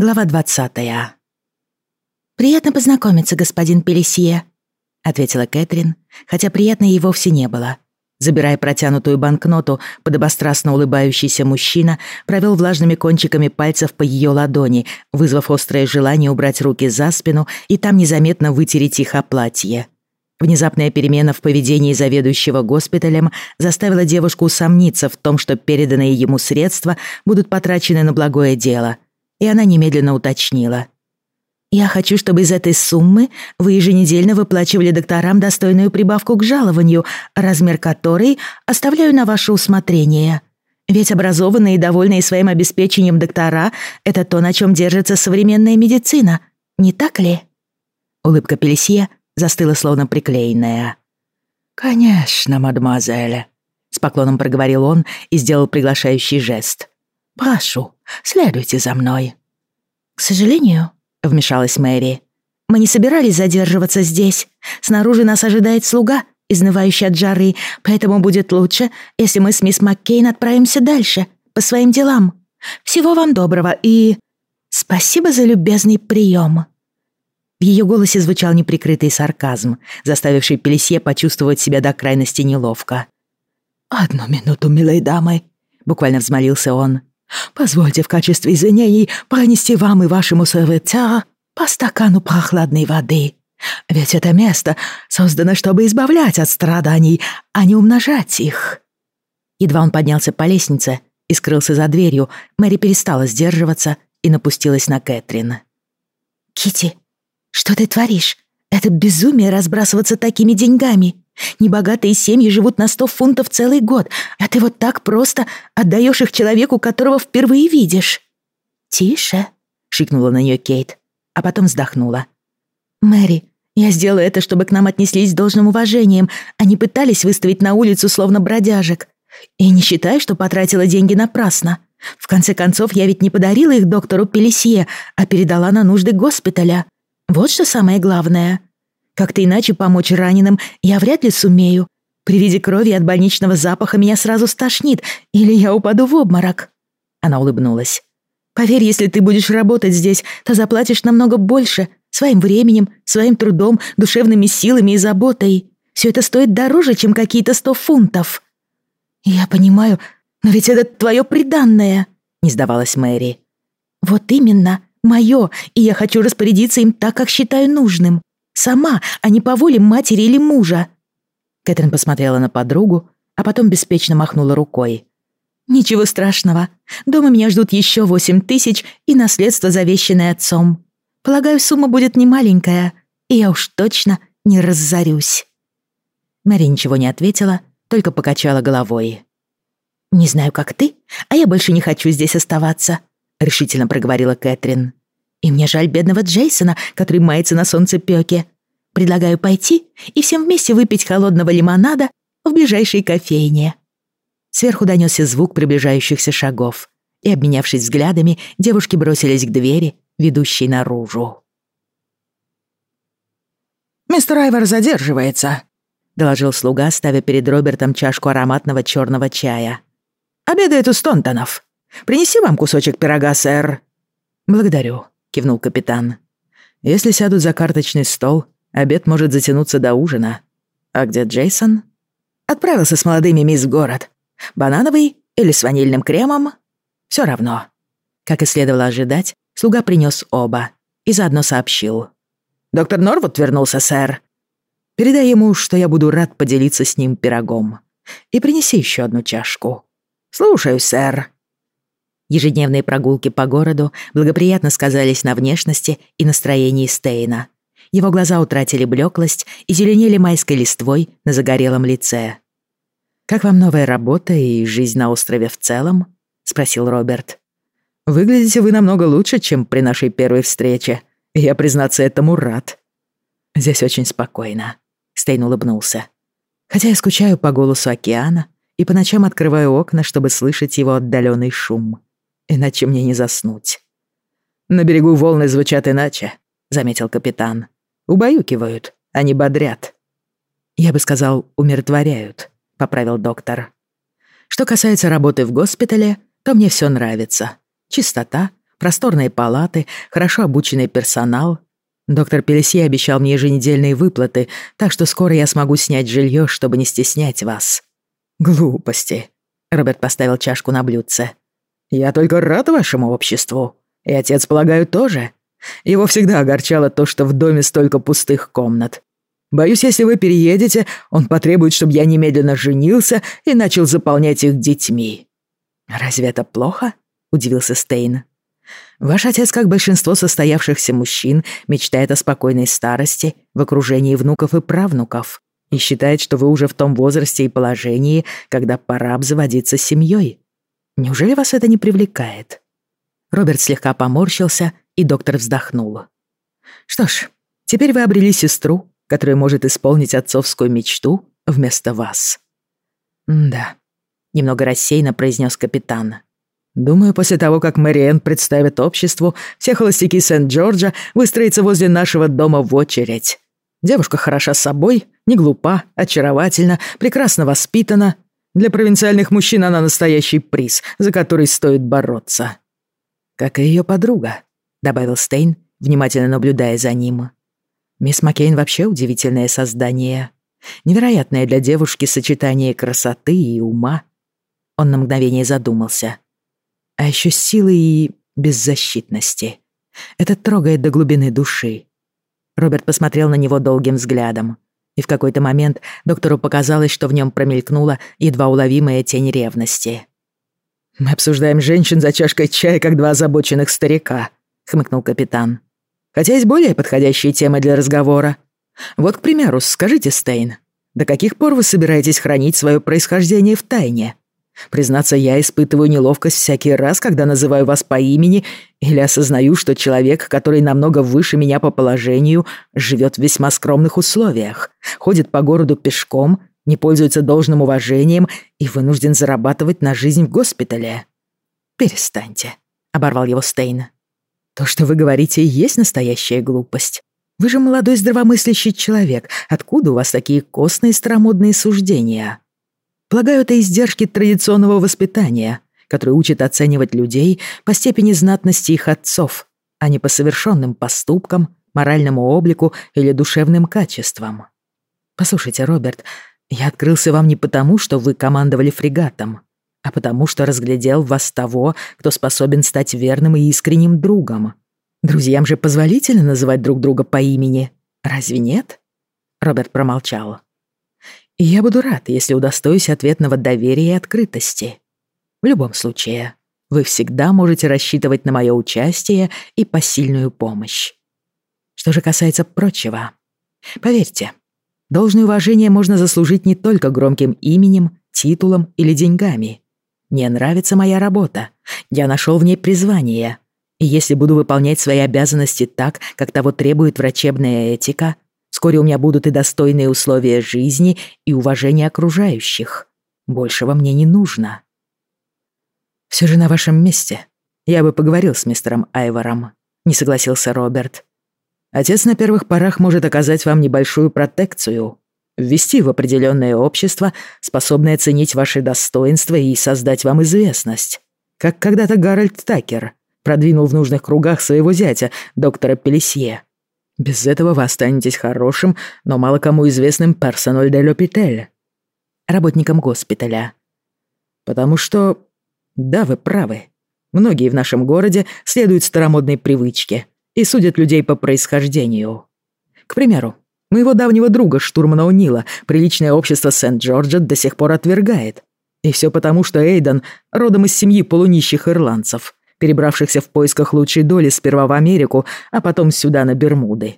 Глава двадцатая. «Приятно познакомиться, господин Пелесье», — ответила Кэтрин, хотя приятно ей вовсе не было. Забирая протянутую банкноту, подобострастно улыбающийся мужчина провел влажными кончиками пальцев по ее ладони, вызвав острое желание убрать руки за спину и там незаметно вытереть их о платье. Внезапная перемена в поведении заведующего госпиталем заставила девушку усомниться в том, что переданные ему средства будут потрачены на благое дело — и она немедленно уточнила. «Я хочу, чтобы из этой суммы вы еженедельно выплачивали докторам достойную прибавку к жалованию, размер которой оставляю на ваше усмотрение. Ведь образованные и довольные своим обеспечением доктора — это то, на чем держится современная медицина, не так ли?» Улыбка Пелесье застыла словно приклеенная. «Конечно, мадемуазель», — с поклоном проговорил он и сделал приглашающий жест. «Прошу, следуйте за мной». «К сожалению», — вмешалась Мэри, «мы не собирались задерживаться здесь. Снаружи нас ожидает слуга, изнывающий от жары, поэтому будет лучше, если мы с мисс Маккейн отправимся дальше, по своим делам. Всего вам доброго и... спасибо за любезный прием». В ее голосе звучал неприкрытый сарказм, заставивший Пелесье почувствовать себя до крайности неловко. «Одну минуту, милые дамы», — буквально взмолился он. Позвольте в качестве извинений пронести вам и вашему сервитяру по стакану прохладной воды. Ведь это место создано, чтобы избавлять от страданий, а не умножать их». Едва он поднялся по лестнице и скрылся за дверью, Мэри перестала сдерживаться и напустилась на Кэтрин. Кити, что ты творишь? Это безумие разбрасываться такими деньгами. Небогатые семьи живут на сто фунтов целый год, а ты вот так просто отдаешь их человеку, которого впервые видишь». «Тише», — шикнула на нее Кейт, а потом вздохнула. «Мэри, я сделала это, чтобы к нам отнеслись с должным уважением, а не пытались выставить на улицу словно бродяжек. И не считай, что потратила деньги напрасно. В конце концов, я ведь не подарила их доктору Пелесье, а передала на нужды госпиталя. Вот что самое главное. Как-то иначе помочь раненым я вряд ли сумею. При виде крови от больничного запаха меня сразу стошнит, или я упаду в обморок». Она улыбнулась. «Поверь, если ты будешь работать здесь, то заплатишь намного больше. Своим временем, своим трудом, душевными силами и заботой. Все это стоит дороже, чем какие-то сто фунтов». «Я понимаю, но ведь это твое приданное», — не сдавалась Мэри. «Вот именно, мое, и я хочу распорядиться им так, как считаю нужным. Сама, а не по воле матери или мужа». Кэтрин посмотрела на подругу, а потом беспечно махнула рукой. «Ничего страшного. Дома меня ждут еще восемь тысяч и наследство, завещанное отцом. Полагаю, сумма будет немаленькая, и я уж точно не разорюсь». Мэри ничего не ответила, только покачала головой. «Не знаю, как ты, а я больше не хочу здесь оставаться», — решительно проговорила Кэтрин. И мне жаль бедного Джейсона, который мается на солнцепёке. Предлагаю пойти и всем вместе выпить холодного лимонада в ближайшей кофейне». Сверху донёсся звук приближающихся шагов, и, обменявшись взглядами, девушки бросились к двери, ведущей наружу. «Мистер Айвор задерживается», — доложил слуга, ставя перед Робертом чашку ароматного чёрного чая. «Обедает у Стонтонов. Принеси вам кусочек пирога, сэр». «Благодарю», — кивнул капитан. «Если сядут за карточный стол, обед может затянуться до ужина. А где Джейсон?» «Отправился с молодыми мисс в город. Банановый или с ванильным кремом? Все равно». Как и следовало ожидать, слуга принес оба и заодно сообщил. «Доктор Норвуд вернулся, сэр. Передай ему, что я буду рад поделиться с ним пирогом. И принеси еще одну чашку». «Слушаюсь, сэр», Ежедневные прогулки по городу благоприятно сказались на внешности и настроении Стейна. Его глаза утратили блеклость и зеленели майской листвой на загорелом лице. «Как вам новая работа и жизнь на острове в целом?» — спросил Роберт. «Выглядите вы намного лучше, чем при нашей первой встрече. Я, признаться, этому рад». «Здесь очень спокойно», — Стейн улыбнулся. «Хотя я скучаю по голосу океана и по ночам открываю окна, чтобы слышать его отдаленный шум иначе мне не заснуть. «На берегу волны звучат иначе», — заметил капитан. «Убаюкивают, они бодрят». «Я бы сказал, умиротворяют», — поправил доктор. «Что касается работы в госпитале, то мне все нравится. Чистота, Просторные палаты, хорошо обученный персонал. Доктор Пелесье обещал мне еженедельные выплаты, так что скоро я смогу снять жилье, чтобы не стеснять вас. Глупости. Роберт поставил чашку на блюдце. Я только рад вашему обществу. И отец, полагаю, тоже. Его всегда огорчало то, что в доме столько пустых комнат. Боюсь, если вы переедете, он потребует, чтобы я немедленно женился и начал заполнять их детьми». «Разве это плохо?» — удивился Стейн. «Ваш отец, как большинство состоявшихся мужчин, мечтает о спокойной старости в окружении внуков и правнуков и считает, что вы уже в том возрасте и положении, когда пора обзаводиться семьей. Неужели вас это не привлекает?» Роберт слегка поморщился, и доктор вздохнул. «Что ж, теперь вы обрели сестру, который может исполнить отцовскую мечту вместо вас». «Да», — немного рассеянно произнес капитан. «Думаю, после того, как Мэриэн представит обществу, все холостяки Сент-Джорджа выстроятся возле нашего дома в очередь. Девушка хороша собой, не глупа, очаровательна, прекрасно воспитана. Для провинциальных мужчин она настоящий приз, за который стоит бороться». «Как и ее подруга», — добавил Стейн, внимательно наблюдая за ним. Мисс Маккейн вообще удивительное создание. Невероятное для девушки сочетание красоты и ума. Он на мгновение задумался. А еще силы и беззащитности. Это трогает до глубины души. Роберт посмотрел на него долгим взглядом. И в какой-то момент доктору показалось, что в нем промелькнула едва уловимая тень ревности. «Мы обсуждаем женщин за чашкой чая, как два озабоченных старика», — хмыкнул капитан. Хотя есть более подходящие темы для разговора. Вот, к примеру, скажите, Стейн, до каких пор вы собираетесь хранить свое происхождение в тайне? Признаться, я испытываю неловкость всякий раз, когда называю вас по имени или осознаю, что человек, который намного выше меня по положению, живет в весьма скромных условиях, ходит по городу пешком, не пользуется должным уважением и вынужден зарабатывать на жизнь в госпитале. «Перестаньте», — оборвал его Стейн. То, что вы говорите, есть настоящая глупость. Вы же молодой здравомыслящий человек. Откуда у вас такие костные старомодные суждения? Полагаю, это издержки традиционного воспитания, которое учит оценивать людей по степени знатности их отцов, а не по совершенным поступкам, моральному облику или душевным качествам. Послушайте, Роберт, я открылся вам не потому, что вы командовали фрегатом а потому что разглядел вас того, кто способен стать верным и искренним другом. Друзьям же позволительно называть друг друга по имени, разве нет?» Роберт промолчал. «И я буду рад, если удостоюсь ответного доверия и открытости. В любом случае, вы всегда можете рассчитывать на мое участие и посильную помощь. Что же касается прочего, поверьте, должное уважение можно заслужить не только громким именем, титулом или деньгами. Мне нравится моя работа. Я нашел в ней призвание. И если буду выполнять свои обязанности так, как того требует врачебная этика, вскоре у меня будут и достойные условия жизни, и уважение окружающих. Большего мне не нужно. Все же на вашем месте я бы поговорил с мистером Айвором, не согласился Роберт. Отец на первых порах может оказать вам небольшую протекцию, ввести в определенное общество, способное ценить ваши достоинства и создать вам известность. Как когда-то Гарольд Такер продвинул в нужных кругах своего зятя, доктора Пелесье. Без этого вы останетесь хорошим, но мало кому известным персональ де l'Hôpital. Работником госпиталя. Потому что... Да, вы правы. Многие в нашем городе следуют старомодной привычке и судят людей по происхождению. К примеру, Моего давнего друга, штурмана Унила, приличное общество Сент-Джорджа до сих пор отвергает. И все потому, что Эйден родом из семьи полунищих ирландцев, перебравшихся в поисках лучшей доли сперва в Америку, а потом сюда, на Бермуды.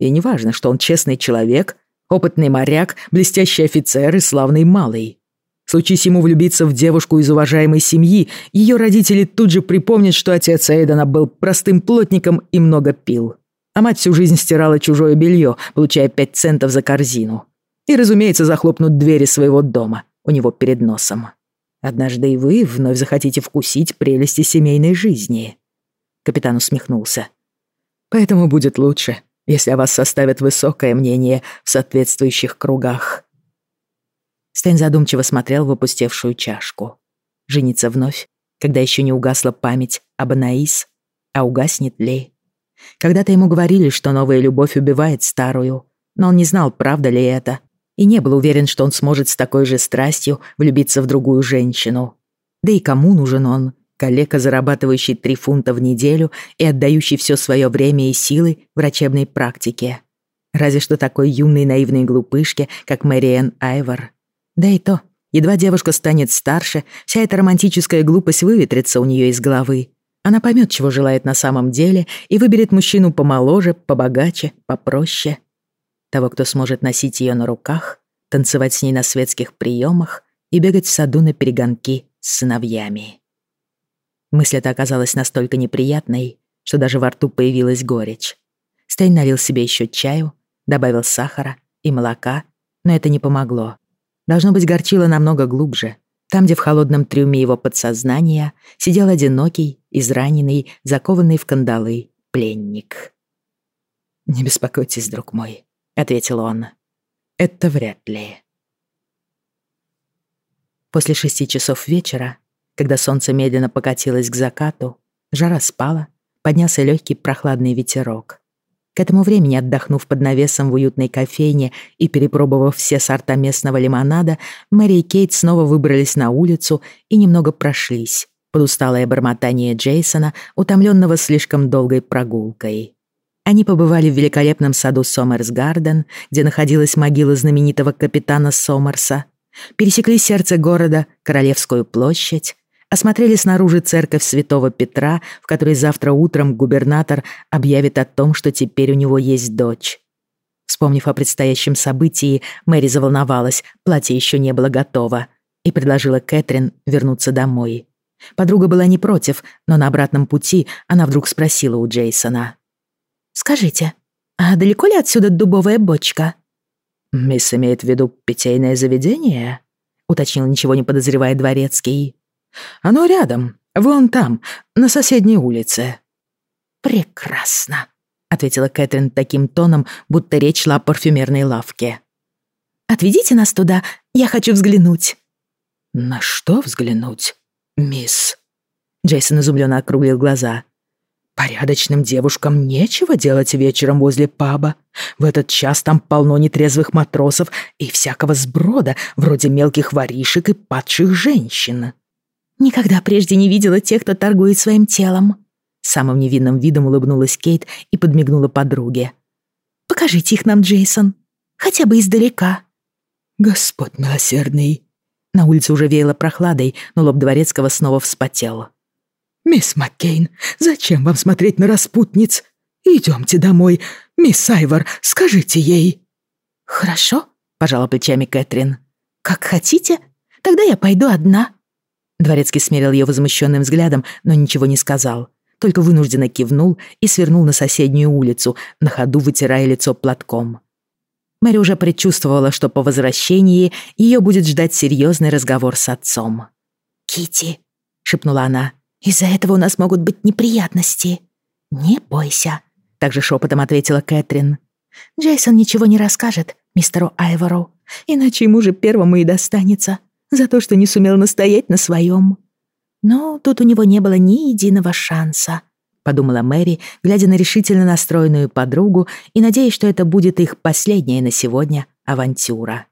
И неважно, что он честный человек, опытный моряк, блестящий офицер и славный малый. Случись ему влюбиться в девушку из уважаемой семьи, ее родители тут же припомнят, что отец Эйдена был простым плотником и много пил а мать всю жизнь стирала чужое белье, получая пять центов за корзину. И, разумеется, захлопнут двери своего дома у него перед носом. Однажды и вы вновь захотите вкусить прелести семейной жизни. Капитан усмехнулся. Поэтому будет лучше, если о вас составят высокое мнение в соответствующих кругах. Стэн задумчиво смотрел в опустевшую чашку. Жениться вновь, когда еще не угасла память об Анаис, а угаснет ли. Когда-то ему говорили, что новая любовь убивает старую, но он не знал, правда ли это, и не был уверен, что он сможет с такой же страстью влюбиться в другую женщину. Да и кому нужен он, калека, зарабатывающий три фунта в неделю и отдающий все свое время и силы врачебной практике? Разве что такой юной наивной глупышке, как Мэриэн Айвор. Да и то, едва девушка станет старше, вся эта романтическая глупость выветрится у нее из головы. Она поймет, чего желает на самом деле, и выберет мужчину помоложе, побогаче, попроще. Того, кто сможет носить ее на руках, танцевать с ней на светских приемах и бегать в саду на перегонки с сыновьями. Мысль эта оказалась настолько неприятной, что даже во рту появилась горечь. Стейн налил себе еще чаю, добавил сахара и молока, но это не помогло. Должно быть, горчило намного глубже, там, где в холодном трюме его подсознания сидел одинокий, израненный, закованный в кандалы пленник. «Не беспокойтесь, друг мой», — ответил он. «Это вряд ли». После шести часов вечера, когда солнце медленно покатилось к закату, жара спала, поднялся легкий прохладный ветерок. К этому времени, отдохнув под навесом в уютной кофейне и перепробовав все сорта местного лимонада, Мэри и Кейт снова выбрались на улицу и немного прошлись под усталое бормотание Джейсона, утомленного слишком долгой прогулкой. Они побывали в великолепном саду Сомерс-Гарден, где находилась могила знаменитого капитана Сомерса, пересекли сердце города, Королевскую площадь, осмотрели снаружи церковь святого Петра, в которой завтра утром губернатор объявит о том, что теперь у него есть дочь. Вспомнив о предстоящем событии, Мэри заволновалась, платье еще не было готово, и предложила Кэтрин вернуться домой. Подруга была не против, но на обратном пути она вдруг спросила у Джейсона. «Скажите, а далеко ли отсюда дубовая бочка?» «Мисс имеет в виду питейное заведение?» — уточнил ничего не подозревая дворецкий. Оно рядом, вон там, на соседней улице». «Прекрасно», — ответила Кэтрин таким тоном, будто речь шла о парфюмерной лавке. «Отведите нас туда, я хочу взглянуть». «На что взглянуть, мисс?» Джейсон изумленно округлил глаза. «Порядочным девушкам нечего делать вечером возле паба. В этот час там полно нетрезвых матросов и всякого сброда, вроде мелких воришек и падших женщин». Никогда прежде не видела тех, кто торгует своим телом. Самым невинным видом улыбнулась Кейт и подмигнула подруге. «Покажите их нам, Джейсон. Хотя бы издалека». «Господь милосердный». На улице уже веяло прохладой, но лоб дворецкого снова вспотел. «Мисс Маккейн, зачем вам смотреть на распутниц? Идемте домой. Мисс Айвор, скажите ей». «Хорошо», — пожала плечами Кэтрин. «Как хотите, тогда я пойду одна». Дворецкий смерил ее возмущенным взглядом, но ничего не сказал. Только вынужденно кивнул и свернул на соседнюю улицу, на ходу вытирая лицо платком. Мэри уже предчувствовала, что по возвращении ее будет ждать серьезный разговор с отцом. Кити, шепнула она, — «из-за этого у нас могут быть неприятности». «Не бойся», — также шепотом ответила Кэтрин. «Джейсон ничего не расскажет мистеру Айвору, иначе ему же первому и достанется за то, что не сумел настоять на своем. Но тут у него не было ни единого шанса, подумала Мэри, глядя на решительно настроенную подругу и надеясь, что это будет их последняя на сегодня авантюра.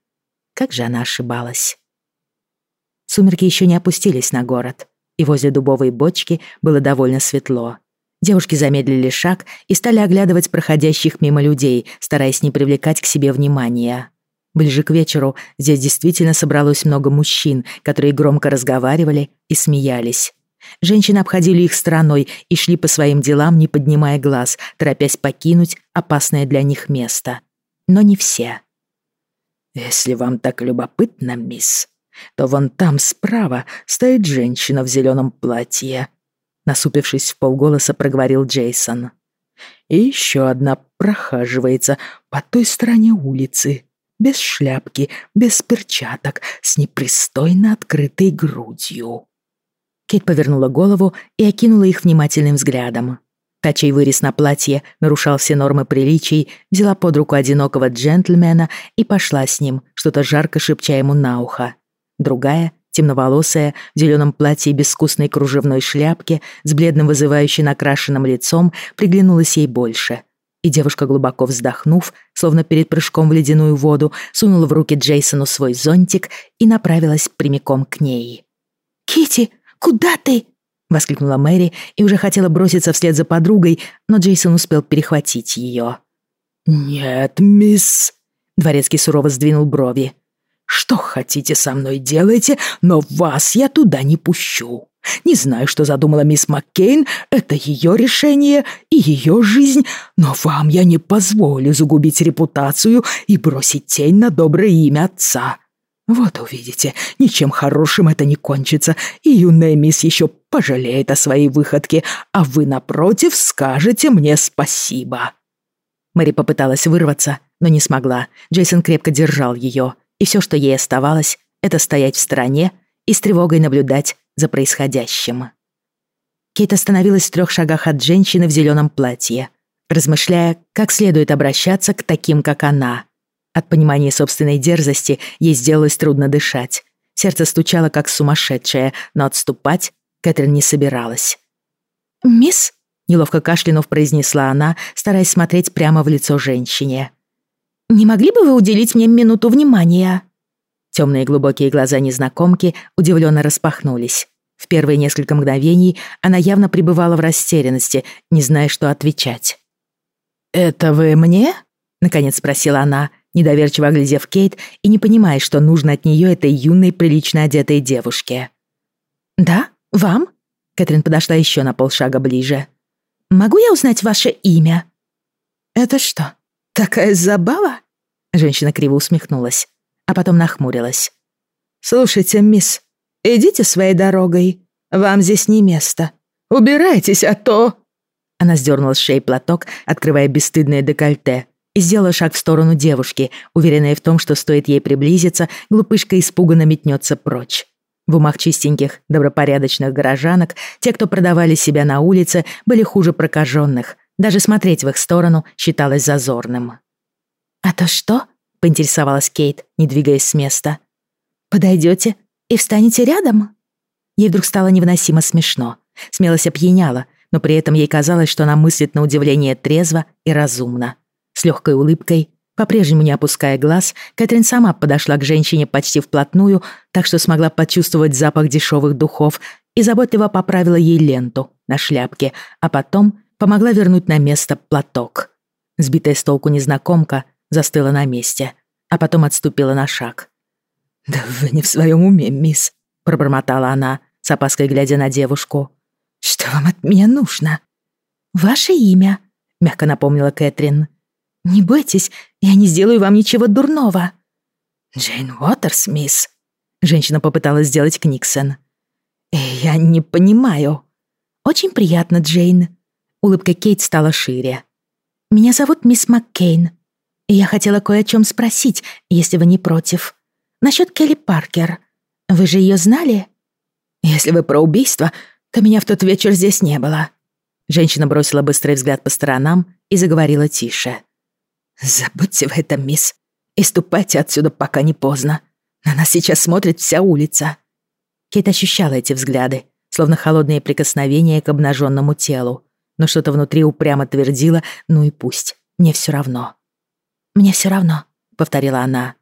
Как же она ошибалась. Сумерки еще не опустились на город, и возле дубовой бочки было довольно светло. Девушки замедлили шаг и стали оглядывать проходящих мимо людей, стараясь не привлекать к себе внимания. Ближе к вечеру здесь действительно собралось много мужчин, которые громко разговаривали и смеялись. Женщины обходили их стороной и шли по своим делам, не поднимая глаз, торопясь покинуть опасное для них место. Но не все. «Если вам так любопытно, мисс, то вон там справа стоит женщина в зеленом платье», насупившись в полголоса, проговорил Джейсон. «И еще одна прохаживается по той стороне улицы без шляпки, без перчаток, с непристойно открытой грудью. Кейт повернула голову и окинула их внимательным взглядом. Та, чей вырез на платье нарушал все нормы приличий, взяла под руку одинокого джентльмена и пошла с ним, что-то жарко шепча ему на ухо. Другая темноволосая, в зеленом платье и безвкусной кружевной шляпке, с бледным вызывающе накрашенным лицом, приглянулась ей больше. И девушка, глубоко вздохнув, словно перед прыжком в ледяную воду, сунула в руки Джейсону свой зонтик и направилась прямиком к ней. Кити, куда ты?» — воскликнула Мэри и уже хотела броситься вслед за подругой, но Джейсон успел перехватить ее. «Нет, мисс...» — Дворецкий сурово сдвинул брови. Что хотите со мной делайте, но вас я туда не пущу. Не знаю, что задумала мисс Маккейн, это ее решение и ее жизнь, но вам я не позволю загубить репутацию и бросить тень на доброе имя отца. Вот увидите, ничем хорошим это не кончится, и юная мисс еще пожалеет о своей выходке, а вы, напротив, скажете мне спасибо». Мэри попыталась вырваться, но не смогла. Джейсон крепко держал ее и все, что ей оставалось, это стоять в стороне и с тревогой наблюдать за происходящим. Кейт остановилась в трех шагах от женщины в зеленом платье, размышляя, как следует обращаться к таким, как она. От понимания собственной дерзости ей сделалось трудно дышать. Сердце стучало, как сумасшедшее, но отступать Кэтрин не собиралась. «Мисс?» — неловко кашлянув произнесла она, стараясь смотреть прямо в лицо женщине. «Не могли бы вы уделить мне минуту внимания?» Темные глубокие глаза незнакомки удивленно распахнулись. В первые несколько мгновений она явно пребывала в растерянности, не зная, что отвечать. «Это вы мне?» — наконец спросила она, недоверчиво оглядев Кейт и не понимая, что нужно от нее этой юной, прилично одетой девушке. «Да, вам?» — Кэтрин подошла еще на полшага ближе. «Могу я узнать ваше имя?» «Это что, «Такая забава?» Женщина криво усмехнулась, а потом нахмурилась. «Слушайте, мисс, идите своей дорогой. Вам здесь не место. Убирайтесь, а то...» Она сдернула с шеи платок, открывая бесстыдное декольте, и сделала шаг в сторону девушки, уверенная в том, что стоит ей приблизиться, глупышка испуганно метнется прочь. В умах чистеньких, добропорядочных горожанок те, кто продавали себя на улице, были хуже прокаженных, даже смотреть в их сторону считалось зазорным. «А то что?» — поинтересовалась Кейт, не двигаясь с места. «Подойдете и встанете рядом?» Ей вдруг стало невыносимо смешно. Смелость опьяняла, но при этом ей казалось, что она мыслит на удивление трезво и разумно. С легкой улыбкой, по-прежнему не опуская глаз, Кэтрин сама подошла к женщине почти вплотную, так что смогла почувствовать запах дешевых духов и заботливо поправила ей ленту на шляпке, а потом помогла вернуть на место платок. Сбитая с толку незнакомка застыла на месте, а потом отступила на шаг. «Да вы не в своем уме, мисс», — пробормотала она, с опаской глядя на девушку. «Что вам от меня нужно?» «Ваше имя», — мягко напомнила Кэтрин. «Не бойтесь, я не сделаю вам ничего дурного». «Джейн Уотерс, мисс», — женщина попыталась сделать Книксон. «Я не понимаю». «Очень приятно, Джейн», Улыбка Кейт стала шире. «Меня зовут мисс Маккейн, и я хотела кое о чем спросить, если вы не против. Насчет Келли Паркер. Вы же ее знали?» «Если вы про убийство, то меня в тот вечер здесь не было». Женщина бросила быстрый взгляд по сторонам и заговорила тише. «Забудьте в этом, мисс, и ступайте отсюда, пока не поздно. На нас сейчас смотрит вся улица». Кейт ощущала эти взгляды, словно холодные прикосновения к обнаженному телу но что-то внутри упрямо твердило «ну и пусть, мне все равно». «Мне все равно», — повторила она.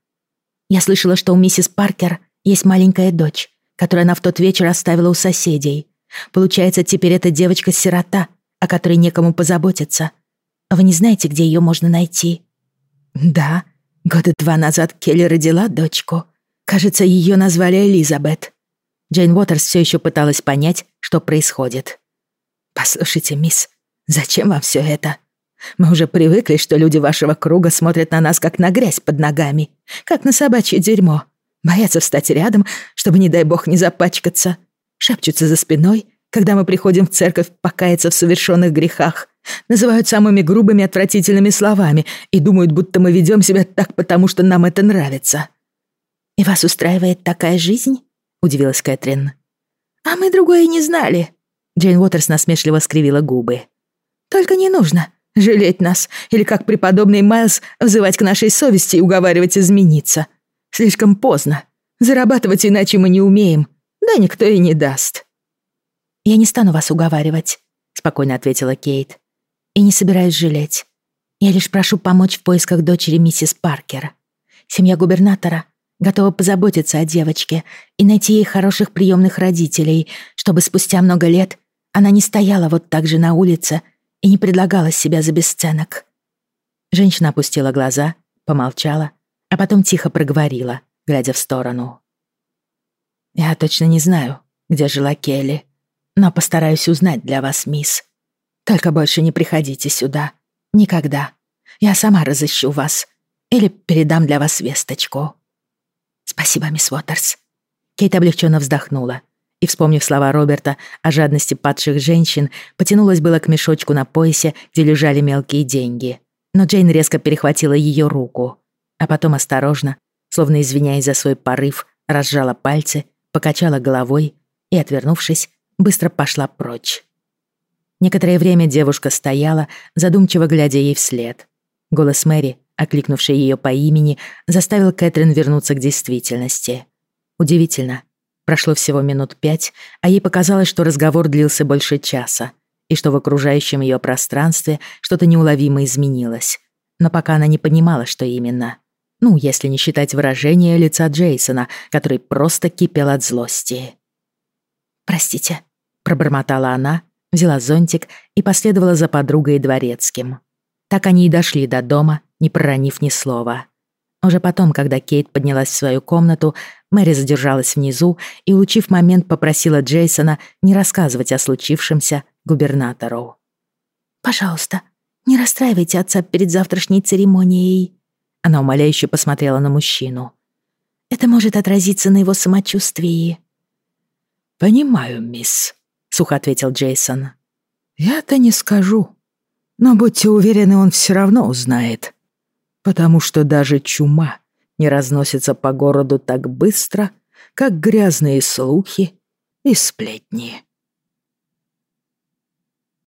«Я слышала, что у миссис Паркер есть маленькая дочь, которую она в тот вечер оставила у соседей. Получается, теперь эта девочка-сирота, о которой некому позаботиться. Вы не знаете, где ее можно найти?» «Да, года два назад Келли родила дочку. Кажется, ее назвали Элизабет». Джейн Уотерс все еще пыталась понять, что происходит. «Послушайте, мисс, зачем вам все это? Мы уже привыкли, что люди вашего круга смотрят на нас как на грязь под ногами, как на собачье дерьмо. Боятся встать рядом, чтобы, не дай бог, не запачкаться. Шепчутся за спиной, когда мы приходим в церковь покаяться в совершенных грехах. Называют самыми грубыми отвратительными словами и думают, будто мы ведем себя так, потому что нам это нравится». «И вас устраивает такая жизнь?» — удивилась Кэтрин. «А мы другое не знали», Джейн Уотерс насмешливо скривила губы. «Только не нужно жалеть нас или, как преподобный Майлз, взывать к нашей совести и уговаривать измениться. Слишком поздно. Зарабатывать иначе мы не умеем. Да никто и не даст». «Я не стану вас уговаривать», — спокойно ответила Кейт. «И не собираюсь жалеть. Я лишь прошу помочь в поисках дочери миссис Паркер. Семья губернатора готова позаботиться о девочке и найти ей хороших приемных родителей, чтобы спустя много лет она не стояла вот так же на улице и не предлагала себя за бесценок». Женщина опустила глаза, помолчала, а потом тихо проговорила, глядя в сторону. «Я точно не знаю, где жила Келли, но постараюсь узнать для вас, мисс. Только больше не приходите сюда. Никогда. Я сама разыщу вас или передам для вас весточку». «Спасибо, мисс Уотерс». Кейт облегченно вздохнула и, вспомнив слова Роберта о жадности падших женщин, потянулась было к мешочку на поясе, где лежали мелкие деньги. Но Джейн резко перехватила ее руку, а потом осторожно, словно извиняясь за свой порыв, разжала пальцы, покачала головой и, отвернувшись, быстро пошла прочь. Некоторое время девушка стояла, задумчиво глядя ей вслед. Голос Мэри, окликнувший ее по имени, заставил Кэтрин вернуться к действительности. Удивительно. Прошло всего минут пять, а ей показалось, что разговор длился больше часа, и что в окружающем ее пространстве что-то неуловимо изменилось. Но пока она не понимала, что именно. Ну, если не считать выражения лица Джейсона, который просто кипел от злости. «Простите», — пробормотала она, взяла зонтик и последовала за подругой дворецким. Так они и дошли до дома, не проронив ни слова. Уже потом, когда Кейт поднялась в свою комнату, Мэри задержалась внизу и, улучив момент, попросила Джейсона не рассказывать о случившемся губернатору. «Пожалуйста, не расстраивайте отца перед завтрашней церемонией». Она умоляюще посмотрела на мужчину. «Это может отразиться на его самочувствии». «Понимаю, мисс», — сухо ответил Джейсон. «Я-то не скажу. Но будьте уверены, он все равно узнает. Потому что даже чума не разносится по городу так быстро, как грязные слухи и сплетни».